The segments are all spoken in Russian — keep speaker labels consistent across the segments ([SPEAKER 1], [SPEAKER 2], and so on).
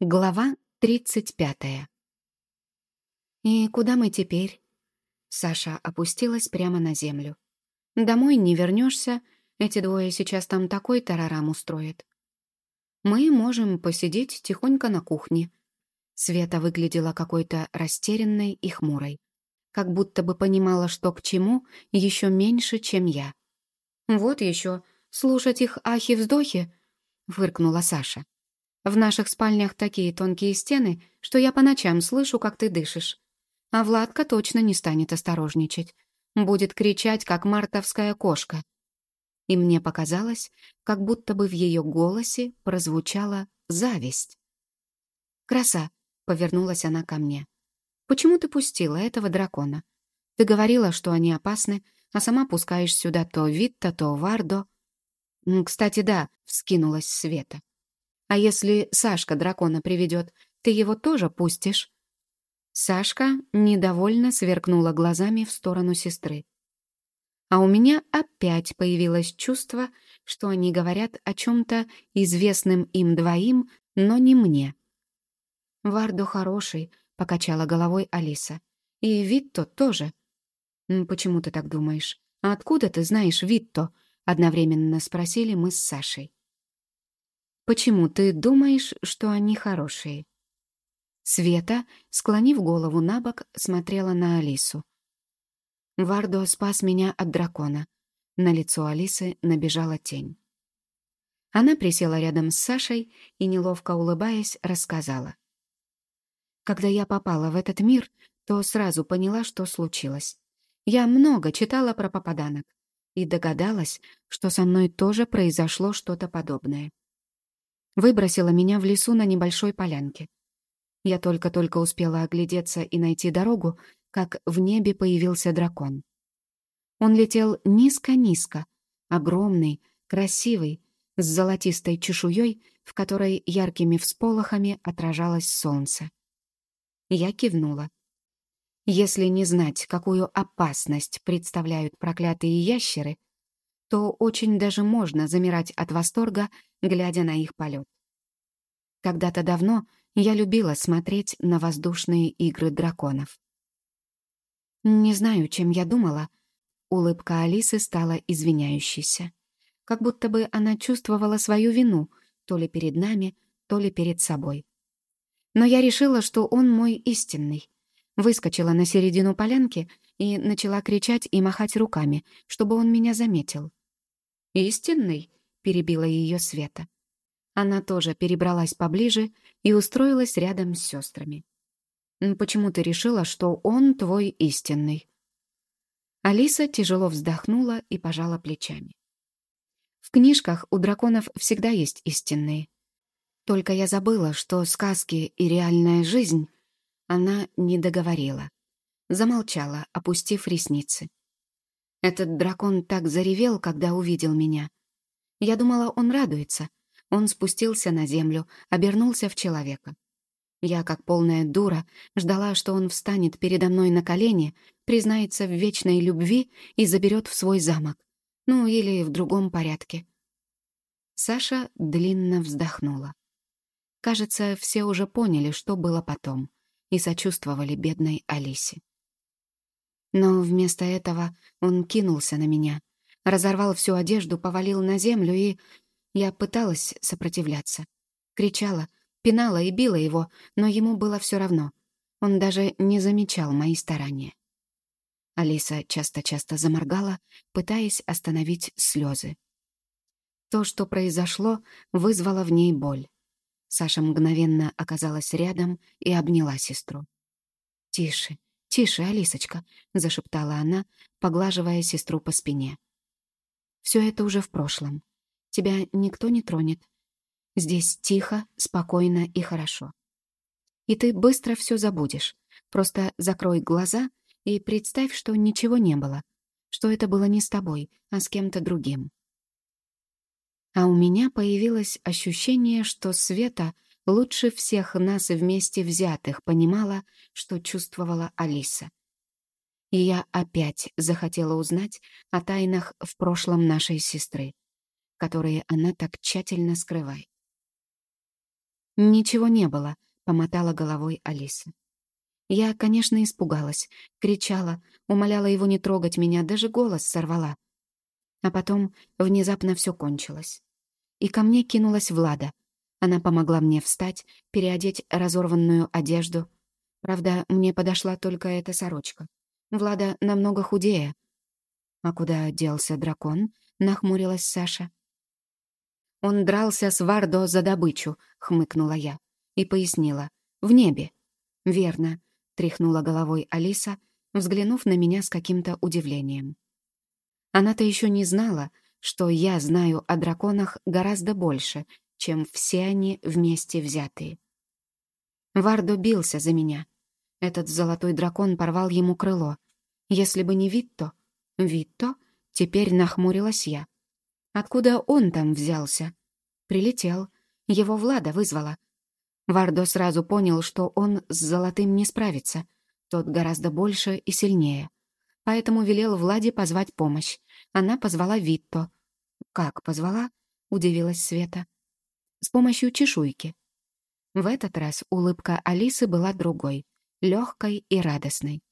[SPEAKER 1] Глава тридцать пятая. «И куда мы теперь?» Саша опустилась прямо на землю. «Домой не вернешься, эти двое сейчас там такой тарарам устроят. Мы можем посидеть тихонько на кухне». Света выглядела какой-то растерянной и хмурой, как будто бы понимала, что к чему, еще меньше, чем я. «Вот еще, слушать их ахи-вздохи», — фыркнула Саша. В наших спальнях такие тонкие стены, что я по ночам слышу, как ты дышишь. А Владка точно не станет осторожничать. Будет кричать, как мартовская кошка. И мне показалось, как будто бы в ее голосе прозвучала зависть. «Краса», — повернулась она ко мне. «Почему ты пустила этого дракона? Ты говорила, что они опасны, а сама пускаешь сюда то Витта, то Вардо». «Кстати, да», — вскинулась Света. А если Сашка дракона приведет, ты его тоже пустишь?» Сашка недовольно сверкнула глазами в сторону сестры. А у меня опять появилось чувство, что они говорят о чем-то известным им двоим, но не мне. «Вардо хороший», — покачала головой Алиса. «И Витто тоже». «Почему ты так думаешь? А откуда ты знаешь Витто?» — одновременно спросили мы с Сашей. Почему ты думаешь, что они хорошие?» Света, склонив голову на бок, смотрела на Алису. «Вардо спас меня от дракона». На лицо Алисы набежала тень. Она присела рядом с Сашей и, неловко улыбаясь, рассказала. «Когда я попала в этот мир, то сразу поняла, что случилось. Я много читала про попаданок и догадалась, что со мной тоже произошло что-то подобное выбросила меня в лесу на небольшой полянке. Я только-только успела оглядеться и найти дорогу, как в небе появился дракон. Он летел низко-низко, огромный, красивый, с золотистой чешуей, в которой яркими всполохами отражалось солнце. Я кивнула. Если не знать, какую опасность представляют проклятые ящеры, то очень даже можно замирать от восторга, глядя на их полет. Когда-то давно я любила смотреть на воздушные игры драконов. Не знаю, чем я думала. Улыбка Алисы стала извиняющейся. Как будто бы она чувствовала свою вину, то ли перед нами, то ли перед собой. Но я решила, что он мой истинный. Выскочила на середину полянки и начала кричать и махать руками, чтобы он меня заметил. «Истинный?» — перебила ее Света. Она тоже перебралась поближе и устроилась рядом с сестрами. «Почему ты решила, что он твой истинный?» Алиса тяжело вздохнула и пожала плечами. «В книжках у драконов всегда есть истинные. Только я забыла, что сказки и реальная жизнь она не договорила. Замолчала, опустив ресницы. Этот дракон так заревел, когда увидел меня. Я думала, он радуется. Он спустился на землю, обернулся в человека. Я, как полная дура, ждала, что он встанет передо мной на колени, признается в вечной любви и заберет в свой замок. Ну, или в другом порядке. Саша длинно вздохнула. Кажется, все уже поняли, что было потом, и сочувствовали бедной Алисе. Но вместо этого он кинулся на меня, разорвал всю одежду, повалил на землю, и я пыталась сопротивляться. Кричала, пинала и била его, но ему было все равно. Он даже не замечал мои старания. Алиса часто-часто заморгала, пытаясь остановить слезы. То, что произошло, вызвало в ней боль. Саша мгновенно оказалась рядом и обняла сестру. «Тише, «Тише, Алисочка», — зашептала она, поглаживая сестру по спине. «Все это уже в прошлом. Тебя никто не тронет. Здесь тихо, спокойно и хорошо. И ты быстро все забудешь. Просто закрой глаза и представь, что ничего не было, что это было не с тобой, а с кем-то другим». А у меня появилось ощущение, что Света лучше всех нас вместе взятых понимала, что чувствовала Алиса. И я опять захотела узнать о тайнах в прошлом нашей сестры, которые она так тщательно скрывает. «Ничего не было», — помотала головой Алиса. Я, конечно, испугалась, кричала, умоляла его не трогать меня, даже голос сорвала. А потом внезапно все кончилось. И ко мне кинулась Влада. Она помогла мне встать, переодеть разорванную одежду. Правда, мне подошла только эта сорочка. Влада намного худее. «А куда делся дракон?» — нахмурилась Саша. «Он дрался с Вардо за добычу», — хмыкнула я. И пояснила. «В небе». «Верно», — тряхнула головой Алиса, взглянув на меня с каким-то удивлением. Она-то еще не знала, что я знаю о драконах гораздо больше, чем все они вместе взятые. Вардо бился за меня. Этот золотой дракон порвал ему крыло. Если бы не Витто... Витто? Теперь нахмурилась я. Откуда он там взялся? Прилетел. Его Влада вызвала. Вардо сразу понял, что он с Золотым не справится. Тот гораздо больше и сильнее. Поэтому велел Владе позвать помощь. Она позвала Витто. «Как позвала?» — удивилась Света. «С помощью чешуйки». В этот раз улыбка Алисы была другой, легкой и радостной.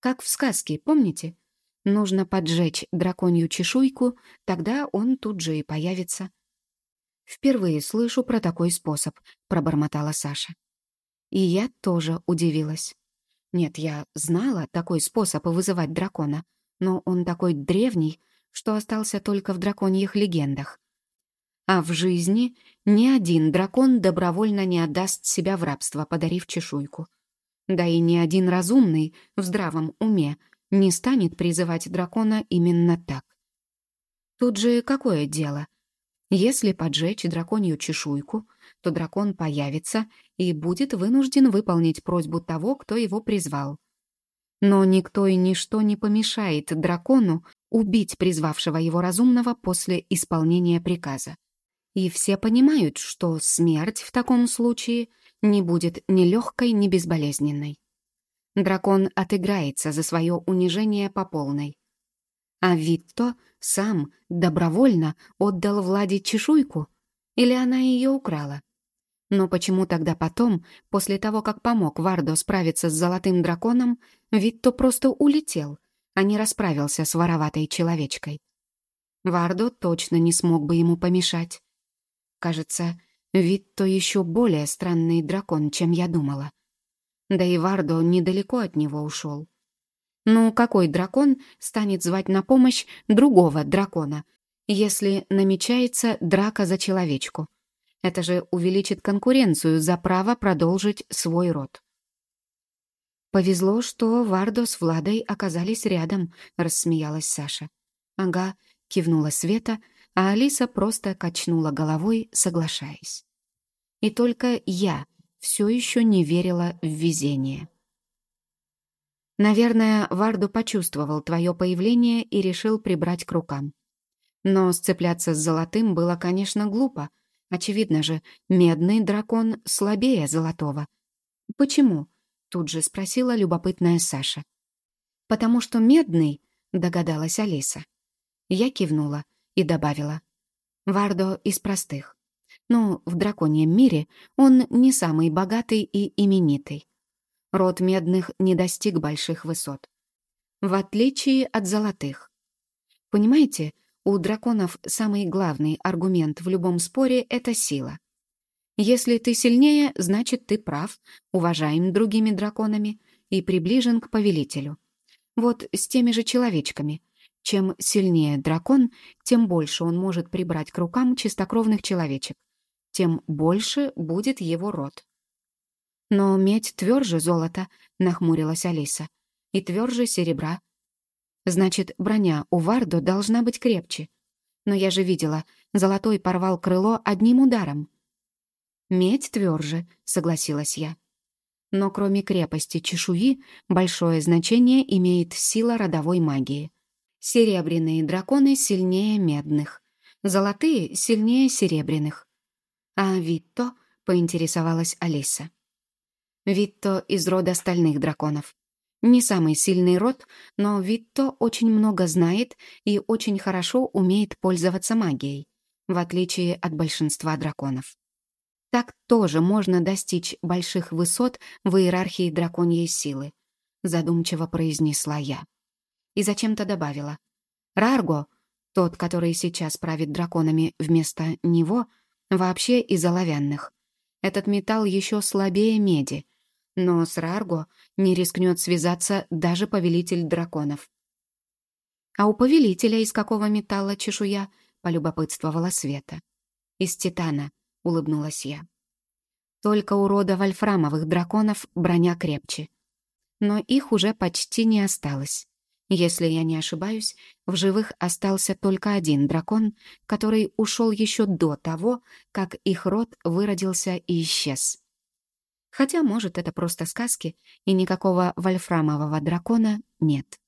[SPEAKER 1] Как в сказке, помните? Нужно поджечь драконью чешуйку, тогда он тут же и появится. «Впервые слышу про такой способ», — пробормотала Саша. И я тоже удивилась. Нет, я знала такой способ вызывать дракона, но он такой древний, что остался только в драконьих легендах. А в жизни ни один дракон добровольно не отдаст себя в рабство, подарив чешуйку. Да и ни один разумный в здравом уме не станет призывать дракона именно так. Тут же какое дело? Если поджечь драконью чешуйку, то дракон появится и будет вынужден выполнить просьбу того, кто его призвал. Но никто и ничто не помешает дракону убить призвавшего его разумного после исполнения приказа. И все понимают, что смерть в таком случае не будет ни легкой, ни безболезненной. Дракон отыграется за свое унижение по полной. А Витто сам добровольно отдал Владе чешуйку? Или она ее украла? Но почему тогда потом, после того, как помог Вардо справиться с золотым драконом, Витто просто улетел, а не расправился с вороватой человечкой? Вардо точно не смог бы ему помешать. Кажется, Витто еще более странный дракон, чем я думала. Да и Вардо недалеко от него ушел. Ну, какой дракон станет звать на помощь другого дракона, если намечается драка за человечку? Это же увеличит конкуренцию за право продолжить свой род. «Повезло, что Вардо с Владой оказались рядом», — рассмеялась Саша. «Ага», — кивнула Света, а Алиса просто качнула головой, соглашаясь. И только я все еще не верила в везение. Наверное, Варду почувствовал твое появление и решил прибрать к рукам. Но сцепляться с золотым было, конечно, глупо. Очевидно же, медный дракон слабее золотого. «Почему?» — тут же спросила любопытная Саша. «Потому что медный», — догадалась Алиса. Я кивнула и добавила. «Вардо из простых. Ну, в драконьем мире он не самый богатый и именитый. Род медных не достиг больших высот. В отличие от золотых. Понимаете, у драконов самый главный аргумент в любом споре — это сила. Если ты сильнее, значит, ты прав, уважаем другими драконами и приближен к повелителю. Вот с теми же человечками. Чем сильнее дракон, тем больше он может прибрать к рукам чистокровных человечек, тем больше будет его род. «Но медь тверже золота», — нахмурилась Алиса. «И тверже серебра. Значит, броня у Вардо должна быть крепче. Но я же видела, золотой порвал крыло одним ударом». «Медь тверже», — согласилась я. Но кроме крепости чешуи, большое значение имеет сила родовой магии. Серебряные драконы сильнее медных, золотые сильнее серебряных. А Витто поинтересовалась Алиса. Витто из рода стальных драконов. Не самый сильный род, но Витто очень много знает и очень хорошо умеет пользоваться магией, в отличие от большинства драконов. Так тоже можно достичь больших высот в иерархии драконьей силы, задумчиво произнесла я. И зачем-то добавила. Рарго, тот, который сейчас правит драконами вместо него, вообще из оловянных. Этот металл еще слабее меди, но с Рарго не рискнет связаться даже повелитель драконов. «А у повелителя из какого металла чешуя?» — полюбопытствовала Света. «Из титана», — улыбнулась я. «Только у рода вольфрамовых драконов броня крепче. Но их уже почти не осталось. Если я не ошибаюсь, в живых остался только один дракон, который ушел еще до того, как их род выродился и исчез. Хотя, может, это просто сказки, и никакого вольфрамового дракона нет.